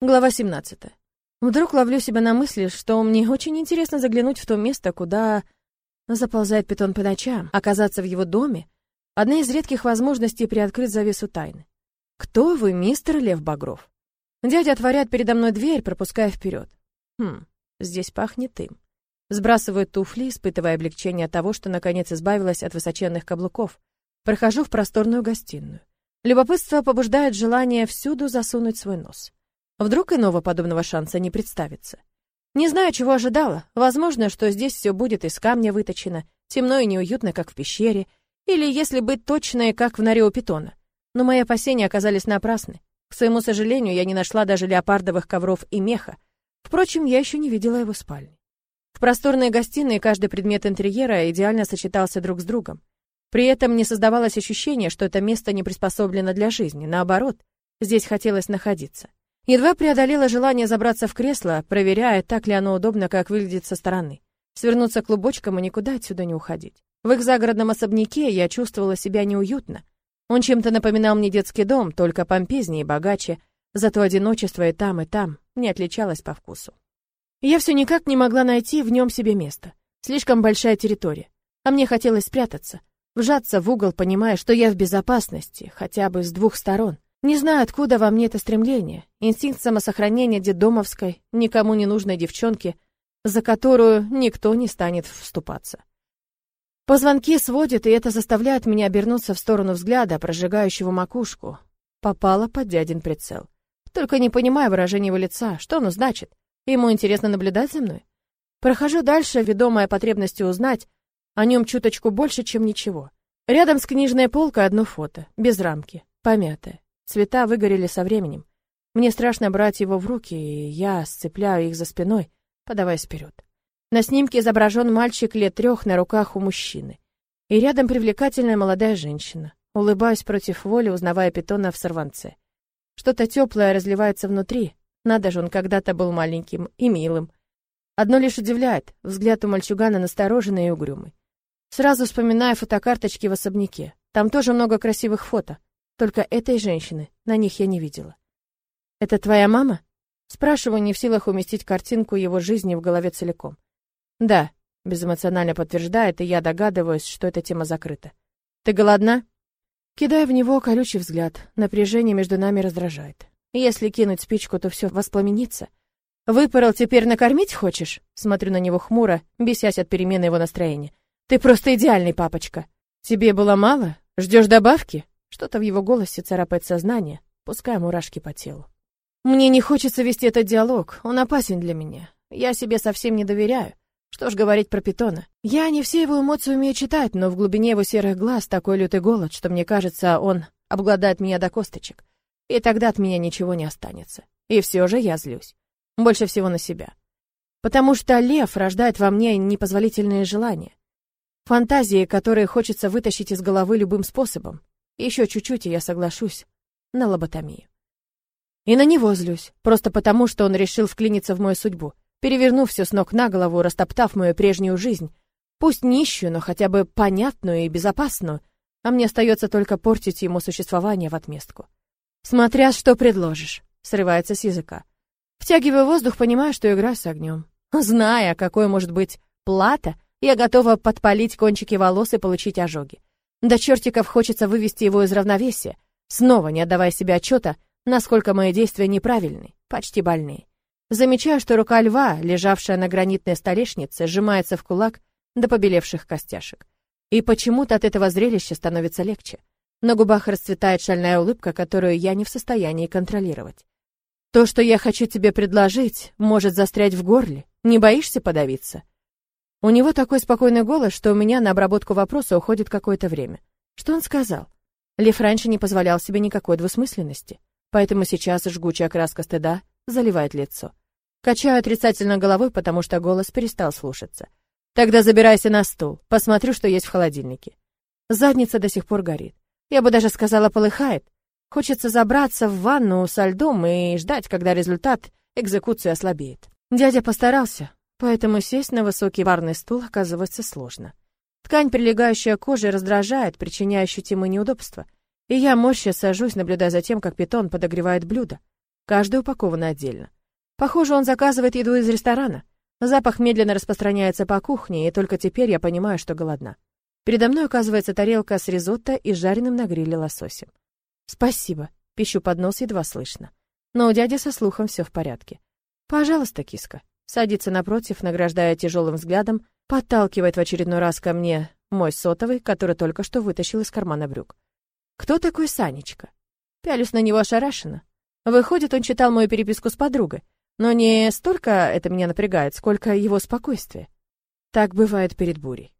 Глава 17. Вдруг ловлю себя на мысли, что мне очень интересно заглянуть в то место, куда заползает питон по ночам, оказаться в его доме — одна из редких возможностей приоткрыть завесу тайны. «Кто вы, мистер Лев Багров?» Дядя отворяет передо мной дверь, пропуская вперед. Хм, здесь пахнет им. Сбрасываю туфли, испытывая облегчение от того, что наконец избавилась от высоченных каблуков. Прохожу в просторную гостиную. Любопытство побуждает желание всюду засунуть свой нос. Вдруг иного подобного шанса не представится. Не знаю, чего ожидала. Возможно, что здесь все будет из камня выточено, темно и неуютно, как в пещере, или, если быть точной, как в норе у питона. Но мои опасения оказались напрасны. К своему сожалению, я не нашла даже леопардовых ковров и меха. Впрочем, я еще не видела его спальни. В просторной гостиной каждый предмет интерьера идеально сочетался друг с другом. При этом не создавалось ощущение, что это место не приспособлено для жизни. Наоборот, здесь хотелось находиться. Едва преодолела желание забраться в кресло, проверяя, так ли оно удобно, как выглядит со стороны. Свернуться клубочком и никуда отсюда не уходить. В их загородном особняке я чувствовала себя неуютно. Он чем-то напоминал мне детский дом, только помпезнее и богаче, зато одиночество и там, и там не отличалось по вкусу. Я все никак не могла найти в нем себе место. Слишком большая территория. А мне хотелось спрятаться, вжаться в угол, понимая, что я в безопасности, хотя бы с двух сторон. Не знаю, откуда во мне это стремление, инстинкт самосохранения детдомовской, никому не нужной девчонки, за которую никто не станет вступаться. Позвонки сводят, и это заставляет меня обернуться в сторону взгляда, прожигающего макушку. Попала под дядин прицел. Только не понимаю выражения его лица, что оно значит. Ему интересно наблюдать за мной? Прохожу дальше, ведомая потребностью узнать о нем чуточку больше, чем ничего. Рядом с книжной полкой одно фото, без рамки, помятое. Цвета выгорели со временем. Мне страшно брать его в руки, и я сцепляю их за спиной, подаваясь вперед. На снимке изображен мальчик лет трех на руках у мужчины. И рядом привлекательная молодая женщина. Улыбаюсь против воли, узнавая питона в сорванце. Что-то теплое разливается внутри. Надо же, он когда-то был маленьким и милым. Одно лишь удивляет, взгляд у мальчугана настороженный и угрюмый. Сразу вспоминаю фотокарточки в особняке. Там тоже много красивых фото. Только этой женщины на них я не видела. «Это твоя мама?» Спрашиваю, не в силах уместить картинку его жизни в голове целиком. «Да», — безэмоционально подтверждает, и я догадываюсь, что эта тема закрыта. «Ты голодна?» Кидая в него колючий взгляд, напряжение между нами раздражает. Если кинуть спичку, то все воспламенится. «Выпорол, теперь накормить хочешь?» Смотрю на него хмуро, бесясь от перемены его настроения. «Ты просто идеальный папочка!» «Тебе было мало? Ждешь добавки?» Что-то в его голосе царапает сознание, пуская мурашки по телу. Мне не хочется вести этот диалог, он опасен для меня. Я себе совсем не доверяю. Что ж говорить про питона? Я не все его эмоции умею читать, но в глубине его серых глаз такой лютый голод, что мне кажется, он обгладает меня до косточек. И тогда от меня ничего не останется. И все же я злюсь. Больше всего на себя. Потому что лев рождает во мне непозволительные желания. Фантазии, которые хочется вытащить из головы любым способом. Еще чуть-чуть, и я соглашусь на лоботомию. И на него злюсь, просто потому, что он решил вклиниться в мою судьбу, перевернув все с ног на голову, растоптав мою прежнюю жизнь, пусть нищую, но хотя бы понятную и безопасную, а мне остается только портить ему существование в отместку. Смотря что предложишь, срывается с языка. Втягиваю воздух, понимая, что играю с огнем. Зная, какой может быть плата, я готова подпалить кончики волос и получить ожоги. До чертиков хочется вывести его из равновесия, снова не отдавая себе отчета, насколько мои действия неправильны, почти больные. Замечаю, что рука льва, лежавшая на гранитной столешнице, сжимается в кулак до побелевших костяшек. И почему-то от этого зрелища становится легче. На губах расцветает шальная улыбка, которую я не в состоянии контролировать. То, что я хочу тебе предложить, может застрять в горле. Не боишься подавиться? У него такой спокойный голос, что у меня на обработку вопроса уходит какое-то время. Что он сказал? Лев раньше не позволял себе никакой двусмысленности, поэтому сейчас жгучая краска стыда заливает лицо. Качаю отрицательно головой, потому что голос перестал слушаться. Тогда забирайся на стул, посмотрю, что есть в холодильнике. Задница до сих пор горит. Я бы даже сказала, полыхает. Хочется забраться в ванну со льдом и ждать, когда результат экзекуции ослабеет. Дядя постарался, Поэтому сесть на высокий барный стул оказывается сложно. Ткань, прилегающая к коже, раздражает, причиняя ощутимые неудобства. И я морща сажусь, наблюдая за тем, как питон подогревает блюдо. каждая упакована отдельно. Похоже, он заказывает еду из ресторана. Запах медленно распространяется по кухне, и только теперь я понимаю, что голодна. Передо мной оказывается тарелка с ризотто и жареным на гриле лососем. «Спасибо», — пищу под нос едва слышно. Но у дяди со слухом все в порядке. «Пожалуйста, киска». Садится напротив, награждая тяжелым взглядом, подталкивает в очередной раз ко мне мой сотовый, который только что вытащил из кармана брюк. «Кто такой Санечка?» Пялюсь на него ошарашенно. Выходит, он читал мою переписку с подругой. Но не столько это меня напрягает, сколько его спокойствие. Так бывает перед бурей.